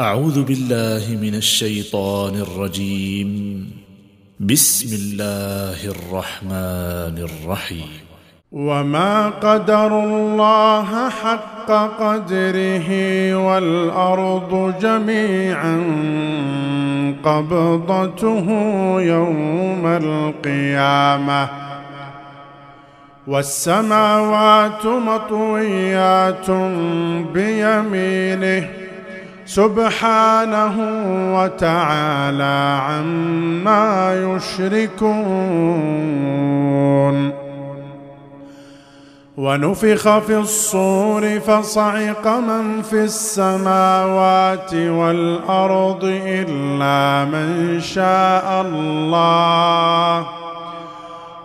أعوذ بالله من الشيطان الرجيم. بسم الله الرحمن الرحيم. وما قدر الله حق قدره والأرض جميعا قبضته يوم القيامة. والسماوات مطويات بيمينه سبحانه وتعالى عما يشركون. ونفخ في الصور فصعق من في السماوات والأرض إلا من شاء الله.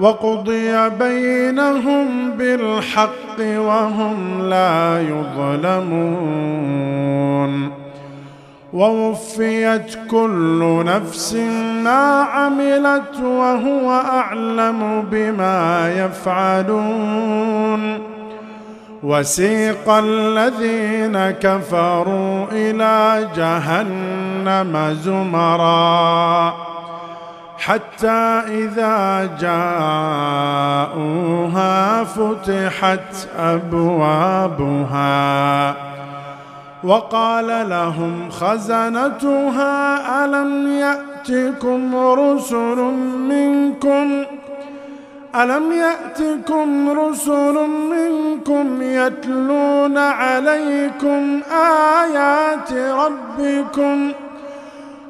وقضي بينهم بالحق وهم لا يظلمون. ووفيت كل نفس ما عملت وهو أعلم بما يفعلون. وسيق الذين كفروا إلى جهنم زمرًا. حتى إذا جاءوها فتحت أبوابها وقال لهم خزنتها ألم يأتكم رسل منكم ألم يأتكم رسل منكم يتلون عليكم آيات ربكم ۖ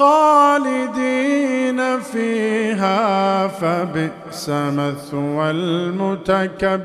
خالدين فيها فبئس مثوى المتكبرين.